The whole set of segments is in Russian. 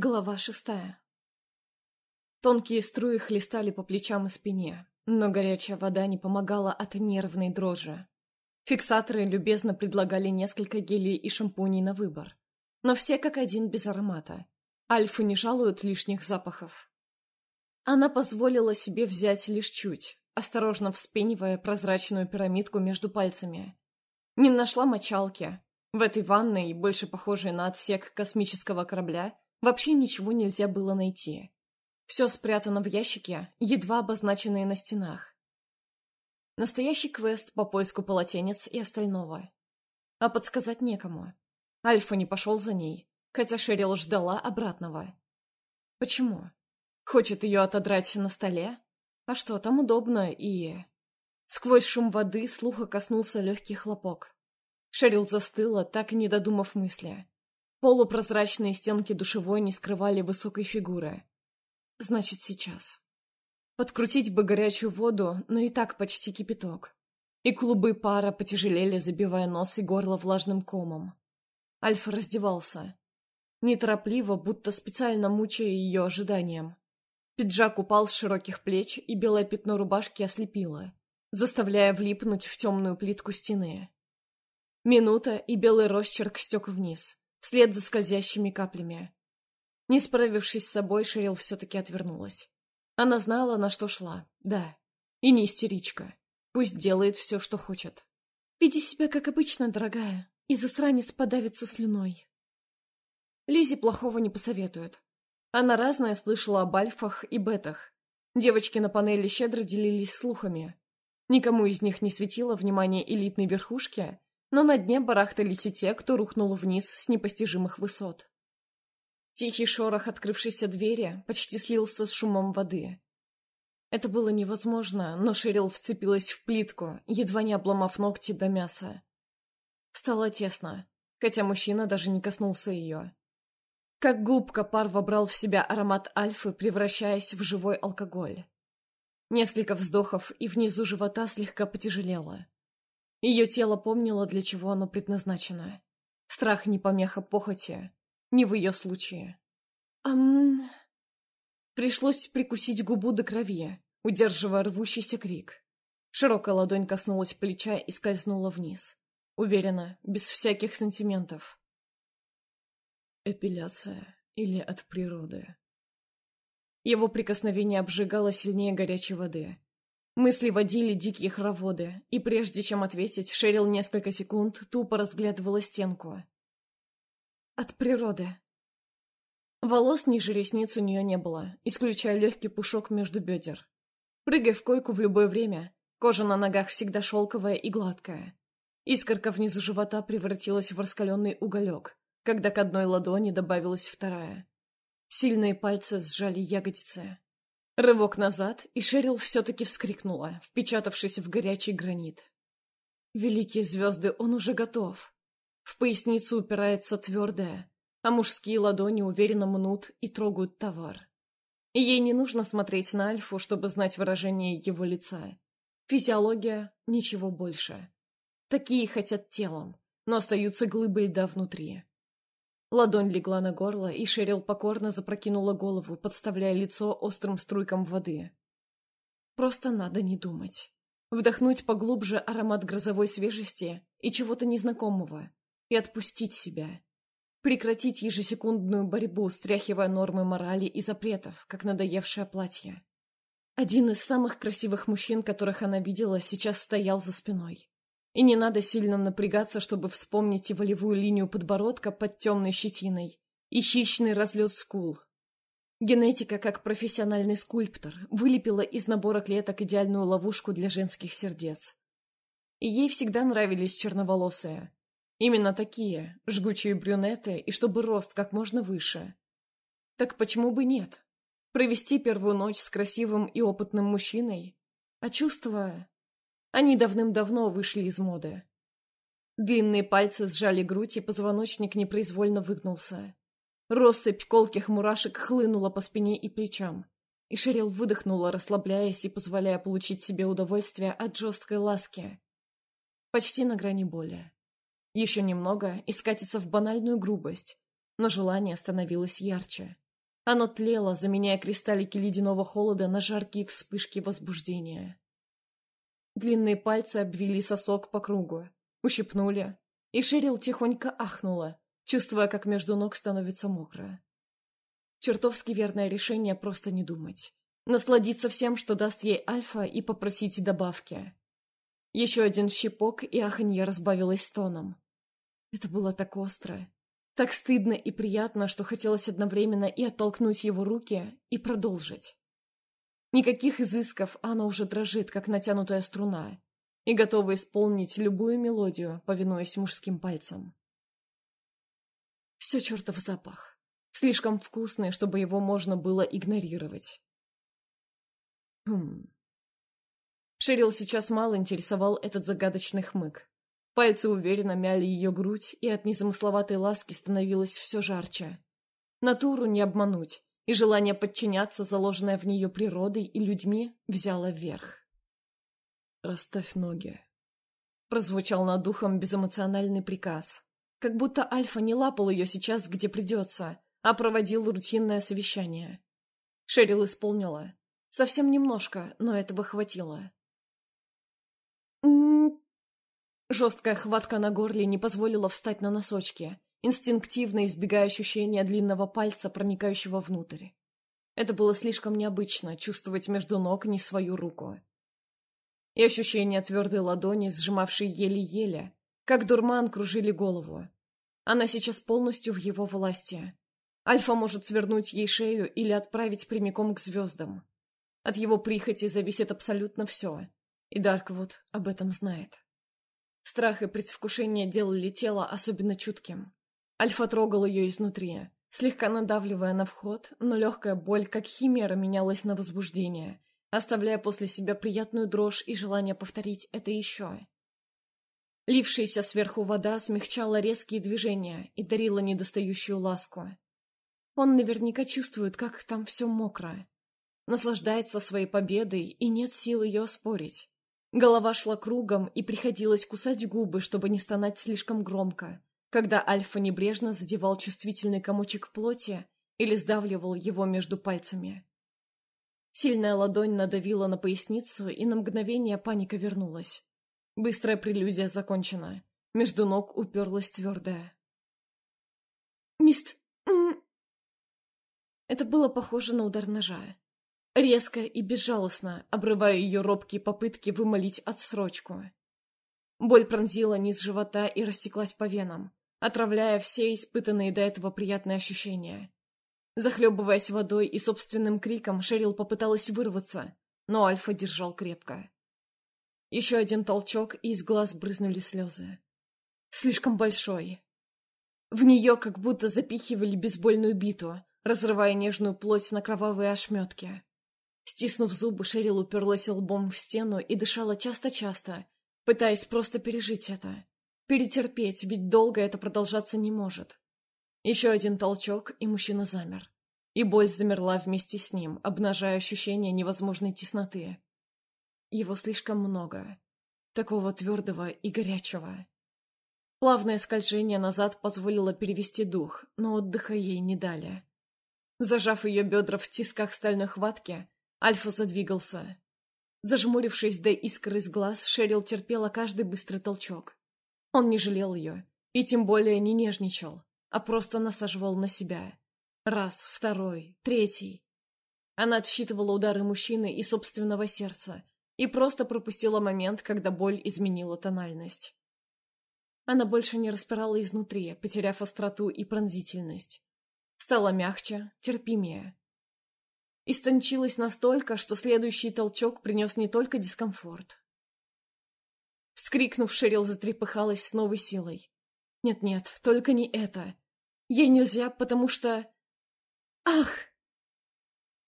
Глава шестая. Тонкие струи хлестали по плечам и спине, но горячая вода не помогала от нервной дрожи. Фиксаторы любезно предлагали несколько гелей и шампуней на выбор, но все как один без аромата. Альфы не жалуют лишних запахов. Она позволила себе взять лишь чуть, осторожно вспенивая прозрачную пирамидку между пальцами. Не нашла мочалки. В этой ванной, больше похожей на отсек космического корабля, Вообще ничего нельзя было найти. Все спрятано в ящике, едва обозначенные на стенах. Настоящий квест по поиску полотенец и остального. А подсказать некому. Альфа не пошел за ней, хотя Шерил ждала обратного. Почему? Хочет ее отодрать на столе? А что, там удобно и... Сквозь шум воды слуха коснулся легкий хлопок. Шерил застыла, так и не додумав мысли. Полупрозрачные стенки душевой не скрывали высокой фигуры. Значит, сейчас. Подкрутить бы горячую воду, но и так почти кипяток. И клубы пара потяжелели, забивая нос и горло влажным комом. Альфа раздевался. Неторопливо, будто специально мучая ее ожиданием. Пиджак упал с широких плеч, и белое пятно рубашки ослепило, заставляя влипнуть в темную плитку стены. Минута, и белый росчерк стек вниз вслед за скользящими каплями. Не справившись с собой, Шерил все-таки отвернулась. Она знала, на что шла, да. И не истеричка. Пусть делает все, что хочет. Веди себя, как обычно, дорогая, и засранец подавится слюной. Лизе плохого не посоветует. Она разное слышала об альфах и бетах. Девочки на панели щедро делились слухами. Никому из них не светило внимание элитной верхушки, но на дне барахтались и те, кто рухнул вниз с непостижимых высот. Тихий шорох открывшейся двери почти слился с шумом воды. Это было невозможно, но Шерил вцепилась в плитку, едва не обломав ногти до мяса. Стало тесно, хотя мужчина даже не коснулся ее. Как губка пар вобрал в себя аромат альфы, превращаясь в живой алкоголь. Несколько вздохов, и внизу живота слегка потяжелело. Ее тело помнило, для чего оно предназначено. Страх не помеха похоти, не в ее случае. Ам... Пришлось прикусить губу до крови, удерживая рвущийся крик. Широкая ладонь коснулась плеча и скользнула вниз. Уверенно, без всяких сантиментов. Эпиляция или от природы. Его прикосновение обжигало сильнее горячей воды. Мысли водили дикие хороводы, и прежде чем ответить, Шерил несколько секунд тупо разглядывала стенку. От природы. Волос ниже ресниц у нее не было, исключая легкий пушок между бедер. Прыгай в койку в любое время, кожа на ногах всегда шелковая и гладкая. Искорка внизу живота превратилась в раскаленный уголек, когда к одной ладони добавилась вторая. Сильные пальцы сжали ягодицы. Рывок назад, и Шерил все-таки вскрикнула, впечатавшись в горячий гранит. Великие звезды, он уже готов. В поясницу упирается твердая, а мужские ладони уверенно мнут и трогают товар. Ей не нужно смотреть на Альфу, чтобы знать выражение его лица. Физиология — ничего больше. Такие хотят телом, но остаются глыбы льда внутри. Ладонь легла на горло, и Шерил покорно запрокинула голову, подставляя лицо острым струйкам воды. Просто надо не думать. Вдохнуть поглубже аромат грозовой свежести и чего-то незнакомого. И отпустить себя. Прекратить ежесекундную борьбу, стряхивая нормы морали и запретов, как надоевшее платье. Один из самых красивых мужчин, которых она видела, сейчас стоял за спиной. И не надо сильно напрягаться, чтобы вспомнить и волевую линию подбородка под темной щетиной, и хищный разлет скул. Генетика, как профессиональный скульптор, вылепила из набора клеток идеальную ловушку для женских сердец. И ей всегда нравились черноволосые. Именно такие, жгучие брюнеты, и чтобы рост как можно выше. Так почему бы нет? Провести первую ночь с красивым и опытным мужчиной, а чувствуя... Они давным-давно вышли из моды. Длинные пальцы сжали грудь, и позвоночник непроизвольно выгнулся. Россыпь колких мурашек хлынула по спине и плечам. И Шерил выдохнула, расслабляясь и позволяя получить себе удовольствие от жесткой ласки. Почти на грани боли. Еще немного и скатится в банальную грубость, но желание становилось ярче. Оно тлело, заменяя кристаллики ледяного холода на жаркие вспышки возбуждения. Длинные пальцы обвели сосок по кругу, ущипнули, и Шерил тихонько ахнула, чувствуя, как между ног становится мокро. Чертовски верное решение просто не думать. Насладиться всем, что даст ей Альфа, и попросить добавки. Еще один щипок, и аханье разбавилось тоном. Это было так остро, так стыдно и приятно, что хотелось одновременно и оттолкнуть его руки, и продолжить. Никаких изысков, она уже дрожит, как натянутая струна, и готова исполнить любую мелодию, повинуясь мужским пальцам. Все чертов запах. Слишком вкусный, чтобы его можно было игнорировать. Хм. Шерил сейчас мало интересовал этот загадочный хмык. Пальцы уверенно мяли ее грудь, и от незамысловатой ласки становилось все жарче. Натуру не обмануть, и желание подчиняться, заложенное в нее природой и людьми, взяло вверх. «Расставь ноги», — прозвучал над духом безэмоциональный приказ. Как будто Альфа не лапал ее сейчас, где придется, а проводил рутинное совещание. Шерил исполнила. Совсем немножко, но этого хватило. Жесткая хватка на горле не позволила встать на носочки, инстинктивно избегая ощущения длинного пальца, проникающего внутрь. Это было слишком необычно, чувствовать между ног не свою руку. И ощущение твердой ладони, сжимавшей еле-еле, как дурман кружили голову. Она сейчас полностью в его власти. Альфа может свернуть ей шею или отправить прямиком к звездам. От его прихоти зависит абсолютно все, и Дарквуд об этом знает. Страх и предвкушение делали тело особенно чутким. Альфа трогал ее изнутри, слегка надавливая на вход, но легкая боль, как химера, менялась на возбуждение, оставляя после себя приятную дрожь и желание повторить это еще. Лившаяся сверху вода смягчала резкие движения и дарила недостающую ласку. Он наверняка чувствует, как там все мокро. Наслаждается своей победой, и нет сил ее оспорить. Голова шла кругом, и приходилось кусать губы, чтобы не стонать слишком громко, когда Альфа небрежно задевал чувствительный комочек плоти или сдавливал его между пальцами. Сильная ладонь надавила на поясницу, и на мгновение паника вернулась. Быстрая прелюзия закончена. Между ног уперлась твердая. «Мист...» Это было похоже на удар ножа. Резко и безжалостно, обрывая ее робкие попытки вымолить отсрочку. Боль пронзила низ живота и растеклась по венам, отравляя все испытанные до этого приятные ощущения. Захлебываясь водой и собственным криком, Шерил попыталась вырваться, но Альфа держал крепко. Еще один толчок, и из глаз брызнули слезы. Слишком большой. В нее как будто запихивали бейсбольную биту, разрывая нежную плоть на кровавые ошметки. Стиснув зубы, Шерил уперлась лбом в стену и дышала часто-часто, пытаясь просто пережить это. Перетерпеть, ведь долго это продолжаться не может. Еще один толчок, и мужчина замер. И боль замерла вместе с ним, обнажая ощущение невозможной тесноты. Его слишком много. Такого твердого и горячего. Плавное скольжение назад позволило перевести дух, но отдыха ей не дали. Зажав ее бедра в тисках стальной хватки, Альфа задвигался. Зажмурившись до искры из глаз, Шерил терпела каждый быстрый толчок. Он не жалел ее, и тем более не нежничал, а просто насаживал на себя. Раз, второй, третий. Она отсчитывала удары мужчины и собственного сердца и просто пропустила момент, когда боль изменила тональность. Она больше не распирала изнутри, потеряв остроту и пронзительность. Стала мягче, терпимее истончилась настолько, что следующий толчок принес не только дискомфорт. Вскрикнув, Шерил затрепыхалась с новой силой. «Нет-нет, только не это. Ей нельзя, потому что...» «Ах!»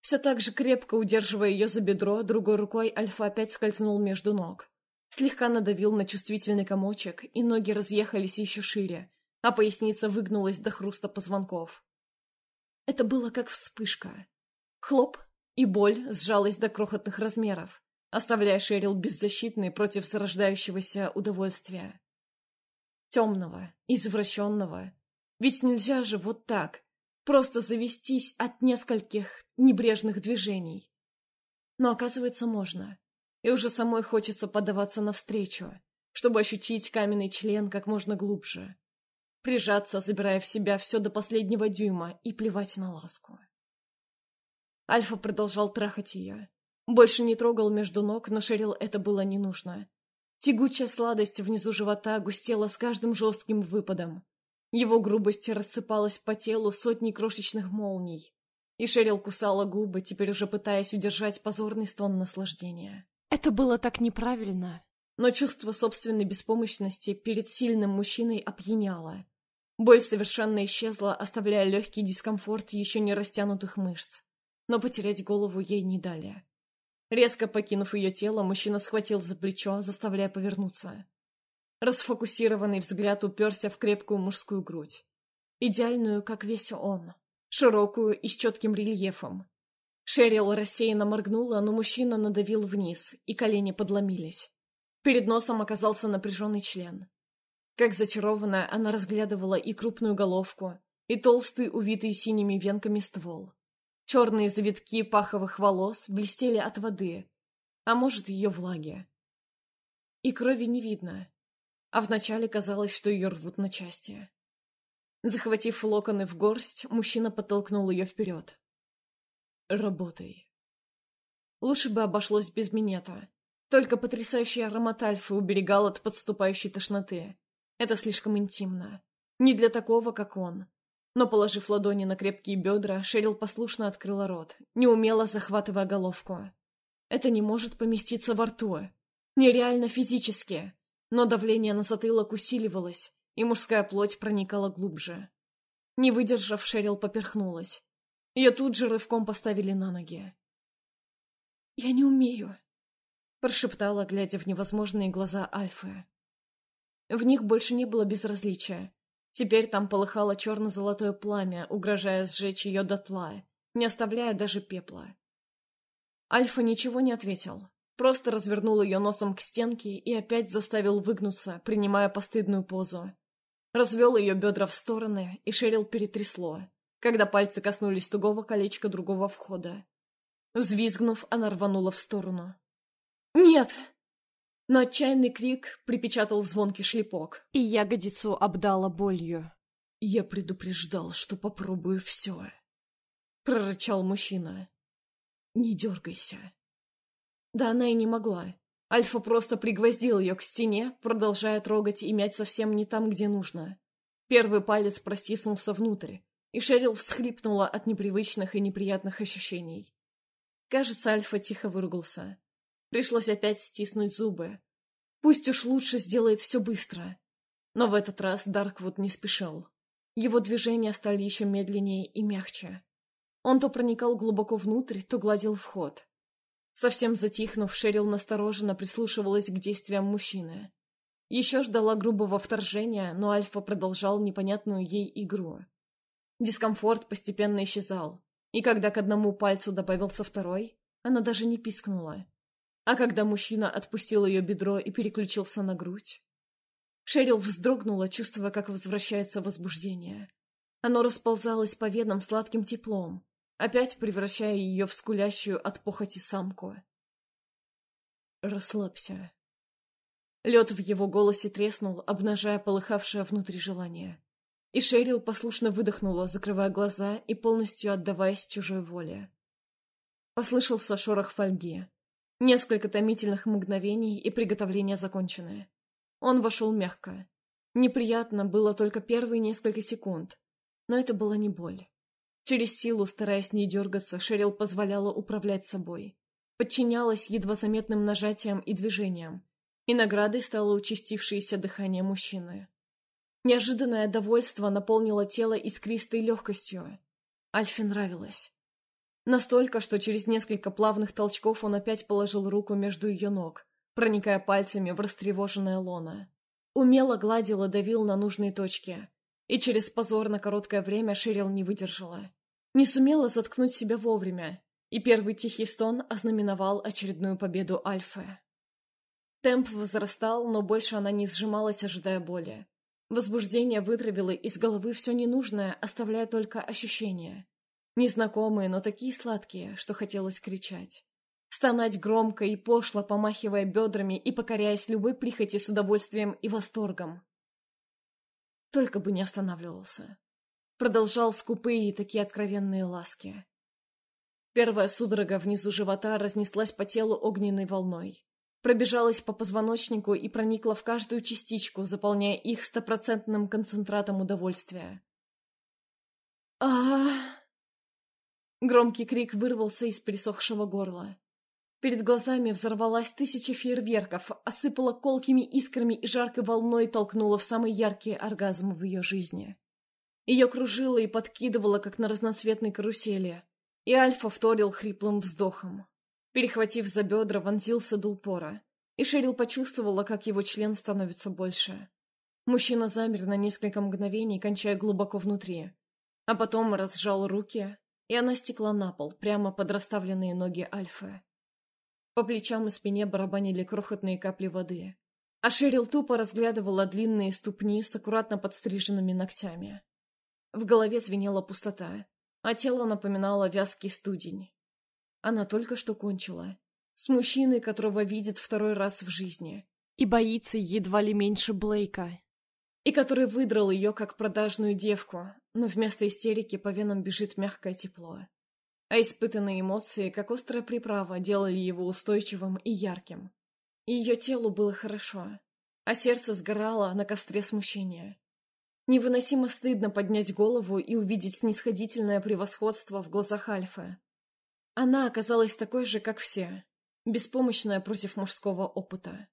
Все так же крепко удерживая ее за бедро, другой рукой Альфа опять скользнул между ног. Слегка надавил на чувствительный комочек, и ноги разъехались еще шире, а поясница выгнулась до хруста позвонков. Это было как вспышка. Хлоп, и боль сжалась до крохотных размеров, оставляя Шерил беззащитной против зарождающегося удовольствия. Темного, извращенного. Ведь нельзя же вот так, Просто завестись от нескольких небрежных движений. Но оказывается, можно. И уже самой хочется подаваться навстречу, чтобы ощутить каменный член как можно глубже. Прижаться, забирая в себя все до последнего дюйма и плевать на ласку. Альфа продолжал трахать ее. Больше не трогал между ног, но Шерил это было не нужно. Тягучая сладость внизу живота густела с каждым жестким выпадом. Его грубость рассыпалась по телу сотней крошечных молний. И Шерил кусала губы, теперь уже пытаясь удержать позорный стон наслаждения. Это было так неправильно. Но чувство собственной беспомощности перед сильным мужчиной опьяняло. Боль совершенно исчезла, оставляя легкий дискомфорт еще не растянутых мышц. Но потерять голову ей не дали. Резко покинув ее тело, мужчина схватил за плечо, заставляя повернуться. Расфокусированный взгляд уперся в крепкую мужскую грудь. Идеальную, как весь он. Широкую и с четким рельефом. Шерил рассеянно моргнула, но мужчина надавил вниз, и колени подломились. Перед носом оказался напряженный член. Как зачарованная, она разглядывала и крупную головку, и толстый, увитый синими венками ствол. Черные завитки паховых волос блестели от воды, а может, ее влаги. И крови не видно, а вначале казалось, что ее рвут на части. Захватив локоны в горсть, мужчина подтолкнул ее вперед. Работай. Лучше бы обошлось без минета. Только потрясающий аромат альфы уберегал от подступающей тошноты. Это слишком интимно. Не для такого, как он. Но, положив ладони на крепкие бедра, Шерил послушно открыла рот, неумело захватывая головку. Это не может поместиться во рту. Нереально физически. Но давление на затылок усиливалось, и мужская плоть проникала глубже. Не выдержав, Шерил поперхнулась. Ее тут же рывком поставили на ноги. «Я не умею», — прошептала, глядя в невозможные глаза Альфы. В них больше не было безразличия. Теперь там полыхало черно-золотое пламя, угрожая сжечь ее дотла, не оставляя даже пепла. Альфа ничего не ответил, просто развернул ее носом к стенке и опять заставил выгнуться, принимая постыдную позу. Развел ее бедра в стороны, и Шерил перетрясло когда пальцы коснулись тугого колечка другого входа. Взвизгнув, она рванула в сторону. «Нет!» Но отчаянный крик припечатал звонкий шлепок, и ягодицу обдала болью. «Я предупреждал, что попробую все», — прорычал мужчина. «Не дергайся». Да она и не могла. Альфа просто пригвоздил ее к стене, продолжая трогать и мять совсем не там, где нужно. Первый палец простиснулся внутрь, и Шерил всхлипнула от непривычных и неприятных ощущений. Кажется, Альфа тихо выругался. Пришлось опять стиснуть зубы. Пусть уж лучше сделает все быстро. Но в этот раз Дарквуд не спешил. Его движения стали еще медленнее и мягче. Он то проникал глубоко внутрь, то гладил вход. Совсем затихнув, Шерил настороженно прислушивалась к действиям мужчины. Еще ждала грубого вторжения, но Альфа продолжал непонятную ей игру. Дискомфорт постепенно исчезал, и когда к одному пальцу добавился второй, она даже не пискнула. А когда мужчина отпустил ее бедро и переключился на грудь... Шерил вздрогнула, чувствуя, как возвращается возбуждение. Оно расползалось по венам сладким теплом, опять превращая ее в скулящую от похоти самку. «Расслабься». Лед в его голосе треснул, обнажая полыхавшее внутри желание. И Шерил послушно выдохнула, закрывая глаза и полностью отдаваясь чужой воле. Послышался шорох фольги. Несколько томительных мгновений, и приготовление законченное. Он вошел мягко. Неприятно было только первые несколько секунд, но это была не боль. Через силу, стараясь не дергаться, Шерил позволяла управлять собой. Подчинялась едва заметным нажатиям и движениям, и наградой стало участившееся дыхание мужчины. Неожиданное довольство наполнило тело искристой легкостью. Альфе нравилось. Настолько, что через несколько плавных толчков он опять положил руку между ее ног, проникая пальцами в растревоженное лоно. Умело гладил и давил на нужные точки. И через позор на короткое время Ширил не выдержала. Не сумела заткнуть себя вовремя, и первый тихий стон ознаменовал очередную победу Альфы. Темп возрастал, но больше она не сжималась, ожидая боли. Возбуждение вытравило из головы все ненужное, оставляя только ощущения. Незнакомые, но такие сладкие, что хотелось кричать. Стонать громко и пошло, помахивая бедрами и покоряясь любой прихоти с удовольствием и восторгом. Только бы не останавливался. Продолжал скупые и такие откровенные ласки. Первая судорога внизу живота разнеслась по телу огненной волной. Пробежалась по позвоночнику и проникла в каждую частичку, заполняя их стопроцентным концентратом удовольствия. а Громкий крик вырвался из пересохшего горла. Перед глазами взорвалась тысяча фейерверков, осыпала колкими искрами и жаркой волной толкнула в самый яркий оргазм в ее жизни. Ее кружило и подкидывало, как на разноцветной карусели, и Альфа вторил хриплым вздохом. Перехватив за бедра, вонзился до упора, и Шерил почувствовала, как его член становится больше. Мужчина замер на несколько мгновений, кончая глубоко внутри, а потом разжал руки, и она стекла на пол, прямо под расставленные ноги Альфы. По плечам и спине барабанили крохотные капли воды. А Шерил тупо разглядывала длинные ступни с аккуратно подстриженными ногтями. В голове звенела пустота, а тело напоминало вязкий студень. Она только что кончила. С мужчиной, которого видит второй раз в жизни. И боится едва ли меньше Блейка. И который выдрал ее как продажную девку, но вместо истерики по венам бежит мягкое тепло а испытанные эмоции, как острая приправа, делали его устойчивым и ярким. Ее телу было хорошо, а сердце сгорало на костре смущения. Невыносимо стыдно поднять голову и увидеть снисходительное превосходство в глазах Альфы. Она оказалась такой же, как все, беспомощная против мужского опыта.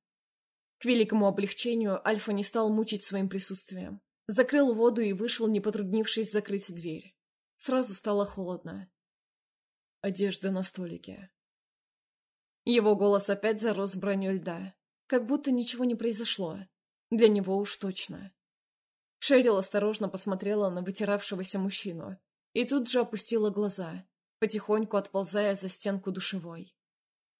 К великому облегчению Альфа не стал мучить своим присутствием. Закрыл воду и вышел, не потруднившись закрыть дверь. Сразу стало холодно одежда на столике. Его голос опять зарос броней льда, как будто ничего не произошло. Для него уж точно. Шерил осторожно посмотрела на вытиравшегося мужчину и тут же опустила глаза, потихоньку отползая за стенку душевой.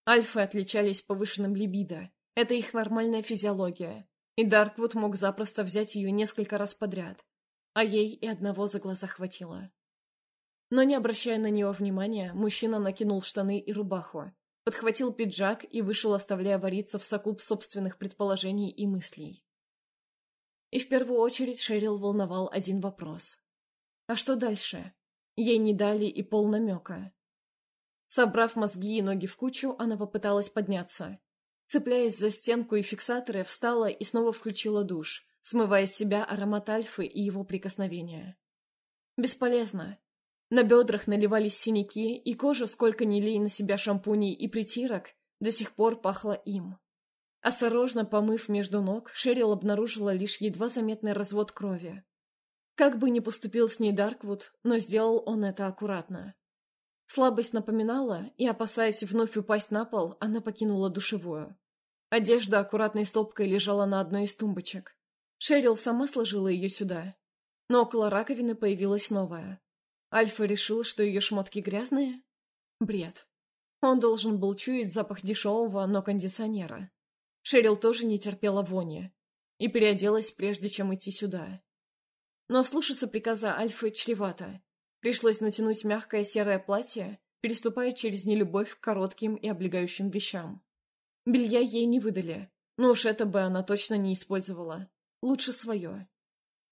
Альфы отличались повышенным либидо, это их нормальная физиология, и Дарквуд мог запросто взять ее несколько раз подряд, а ей и одного за глаза хватило. Но не обращая на него внимания, мужчина накинул штаны и рубаху, подхватил пиджак и вышел, оставляя вариться в соку собственных предположений и мыслей. И в первую очередь Шерил волновал один вопрос. А что дальше? Ей не дали и пол намека. Собрав мозги и ноги в кучу, она попыталась подняться. Цепляясь за стенку и фиксаторы, встала и снова включила душ, смывая с себя аромат альфы и его прикосновения. Бесполезно. На бедрах наливались синяки, и кожа, сколько ни лей на себя шампуней и притирок, до сих пор пахла им. Осторожно помыв между ног, Шерил обнаружила лишь едва заметный развод крови. Как бы ни поступил с ней Дарквуд, но сделал он это аккуратно. Слабость напоминала, и, опасаясь вновь упасть на пол, она покинула душевую. Одежда аккуратной стопкой лежала на одной из тумбочек. Шерил сама сложила ее сюда. Но около раковины появилась новая. Альфа решил, что ее шмотки грязные? Бред. Он должен был чуять запах дешевого, но кондиционера. Шерил тоже не терпела вони и переоделась, прежде чем идти сюда. Но слушаться приказа Альфы чревато. Пришлось натянуть мягкое серое платье, переступая через нелюбовь к коротким и облегающим вещам. Белья ей не выдали, но уж это бы она точно не использовала. Лучше свое.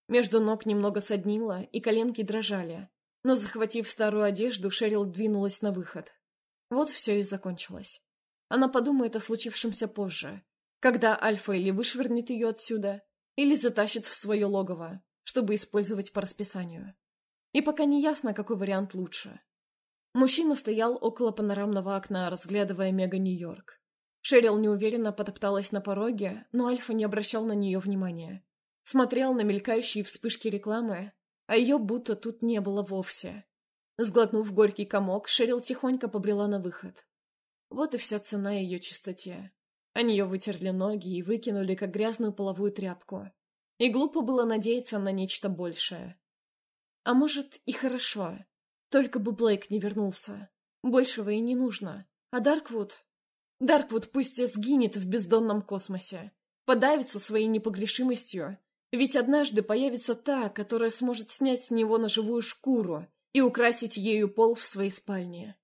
Между ног немного соднило, и коленки дрожали, но, захватив старую одежду, Шерил двинулась на выход. Вот все и закончилось. Она подумает о случившемся позже, когда Альфа или вышвырнет ее отсюда, или затащит в свое логово, чтобы использовать по расписанию. И пока не ясно, какой вариант лучше. Мужчина стоял около панорамного окна, разглядывая мега-Нью-Йорк. Шерил неуверенно потопталась на пороге, но Альфа не обращал на нее внимания. Смотрел на мелькающие вспышки рекламы, а ее будто тут не было вовсе. Сглотнув горький комок, Шерил тихонько побрела на выход. Вот и вся цена ее чистоте. Они ее вытерли ноги и выкинули, как грязную половую тряпку. И глупо было надеяться на нечто большее. А может, и хорошо. Только бы Блейк не вернулся. Большего и не нужно. А Дарквуд... Дарквуд пусть и сгинет в бездонном космосе. Подавится своей непогрешимостью Ведь однажды появится та, которая сможет снять с него ножевую шкуру и украсить ею пол в своей спальне.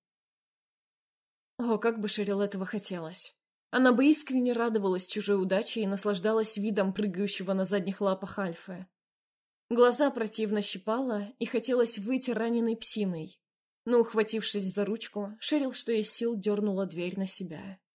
О, как бы Шерил этого хотелось. Она бы искренне радовалась чужой удаче и наслаждалась видом прыгающего на задних лапах Альфы. Глаза противно щипало, и хотелось выйти раненой псиной. Но, ухватившись за ручку, Шерил, что из сил, дернула дверь на себя.